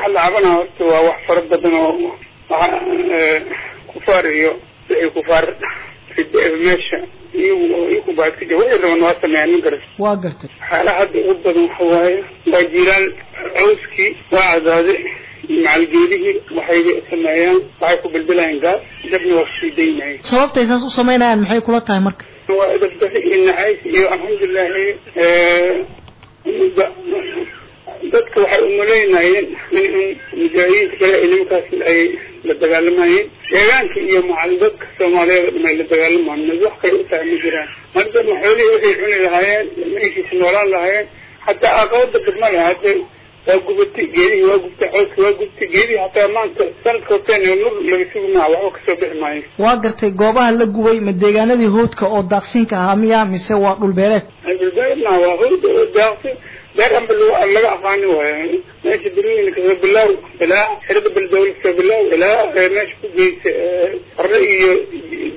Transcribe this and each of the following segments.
waxa la cabanaa horta waa wax fara badan oo waxa kufaar iyo wixii kufaar meesha iyagu iyagu baa iska jira. Wixii raban waa sameeyaan ma garas waa gartay waxyaalaha hadda ugu badan waxa waaye waa jiilaan cawskii waa cadaaday macalgeedihii waxay sameeyaan waxay ku bilbilayaan gaas dabna waa ku sii daynayay sababtay saas u samaynayaan maxay kula tahay marka? Waa dabdaxi iyo nacays iyo alxamdulilahi dadka waxay umalaynayeen in mujaahidiinta kale ay nimankaas ay la dagaalamayeen deegaanka iyo macal dadka soomaaliyeed o dhan ay la dagaalamaan mid wax kale u tahay ma jiraan. Marka maxoolihii waxay cuni lahaayeen meeshiisa noolaan lahaayeen. Hataa aqabada badma leh hadda waa gubatay geedihii waa gubtay cooska waa gubtay geedihii hataa maanta sanadka horteen nur laga sugi maha waxba ka soo bixi maayo. Waa gartay goobaha la gubay ma deegaanadii hoodka oo daaqsinka ahaa miya mise waa dhulbeeleed dhulbeeleed waa hood oo beer amba laga aqaani waayo meesha dulooyina ka soo bilaaw ilaa xirada beldawla ka soo bilaaw ilaa meesha ku geysa qarre iyo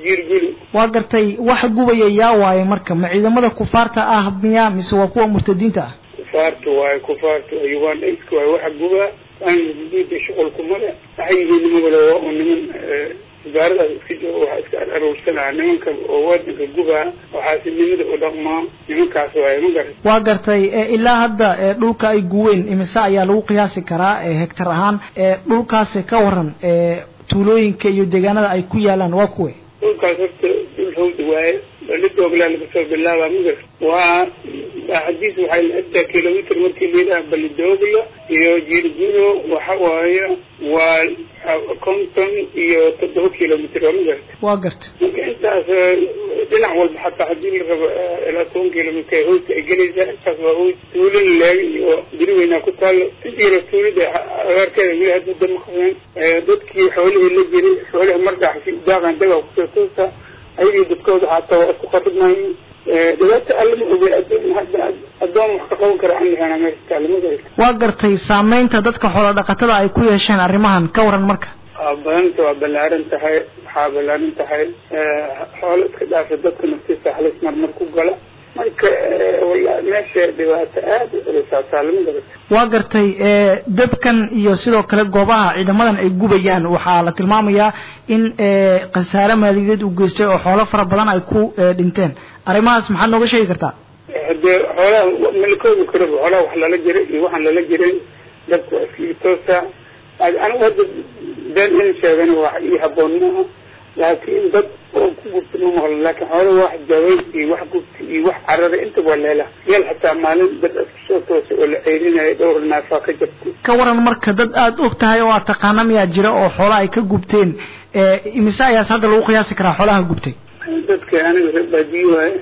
jiirguli waa gartay waxa gubaya yaa waaye marka ma ciidamada kufaarta ah miya mise waa kuwa murtadiinta ah? Kufaarta waaye kufaarta uganda iska waaye waxa gubaa aanguduuda shuqulkuma le waxay yihiin nimagale waa u niman wasaaradaas iska waxaa iska aruursanaa nimanka oo wadanka gubaa waxaasi nimada u dhaqmaa nimankaas waaye ma garan. Waa gartay ilaa hadda dhulka ay guween imise ayaa lagu qiyaasi karaa hegtar ahaan. Dhulkaasi ka waran tuulooyinka iyo deegaanada ay ku yaalaan waa kuwe dhulkaas horta dhul hawda waaye balidooglaa lagasoo bilaabaa magar waa baaxadiis waxay la-egtaa kilomitr markii layidhaha balidoogla iyo jiirgudo waxa waaye waa konton iyo toddoba kilomitr waa magarta waa garta. marka intaas dhinac walba xataa haddii la rabo ilaa toban kilomitr hooska ay gelaysaa intaas waa hoos tuulin leeg iyo biri weynaa ku taalo intiira tuulida agaarkeeda weli hadda dama qabeen dadkii xoolihii la jiray xoolihii markaasi daaqan dagaa ku soo toosa ayagii dadkooda xataa waa isku qaribmayin dhibaata alla ma ogey adoon hadda adoon wax ka qaban kara aan lahayn meesha taalimada waa gartay saameynta dadka xoola dhaqatada ay ku yeesheen arrimahan ka waran marka. Badanta waa ballaaran tahay ballaaran tahay xoolo iska dhaafa dadka naftiisa halis marmar ku gala marka wala meesha dhibaato aada u celisaa taalimada waa gartay dabkan iyo sidoo kale goobaha ciidamadan ay gubayaan. Waxaa la tilmaamayaa in khasaare maaliyadeed uu geystay oo xoolo fara badan ay ku dhinteen. Arrimahaas maxaad nooga sheegi kartaa? Hadee xoolaha malikooda karaba xoolaha wax lala jiray iyo waxaan lala jiray dabka waa iskii toosa. Anigu hadda been in sheegan wax ii haboon maaha laakiin dad oo ku gubta ma maqlo laakiin xoolaha wax jabay iyo wax gubta iyo wax carara intaba waa leela yeel xataa maalin dad isku soo toosay oo la ceyrinayo dhowr naafaa ka jabtay ka waran marka dad aada og tahay oo aad taqaana miyaa jira oo xoolaha ay ka gubteen imise ayaas hadda lagu qiyaasi karaa xoolaha gubtay? Dadka aniga reer baadiye waaye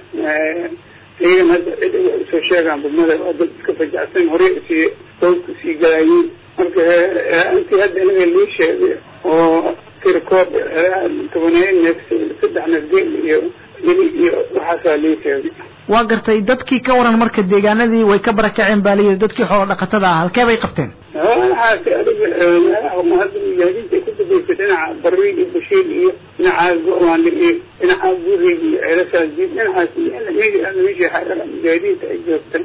iyagan hadda cid soo sheegaan badmada waa dad iska fajacsan horey sii sawdka sii galayeen marka intii hadda aniga lii sheegay oo tirkoob tobaneeyo neef saddex neef geel iyo geli iyo waxaasaa lii sheegay waa gartay dadkii ka waran marka deegaanadii way ka barakaceen baa layidhi dadkii xoolo dhaqatada ah. Halkee bay qabteen? Waxaasi adiga hadda mujaahidiinta ay ku dambeysay dhinaca bari iyo bashiir iyo dhinaca go-waanle iyo dhinaca burig iyo ceelashaas jiid. Dhinacaas meeshii xaarada mujaahidiinta ay joogtay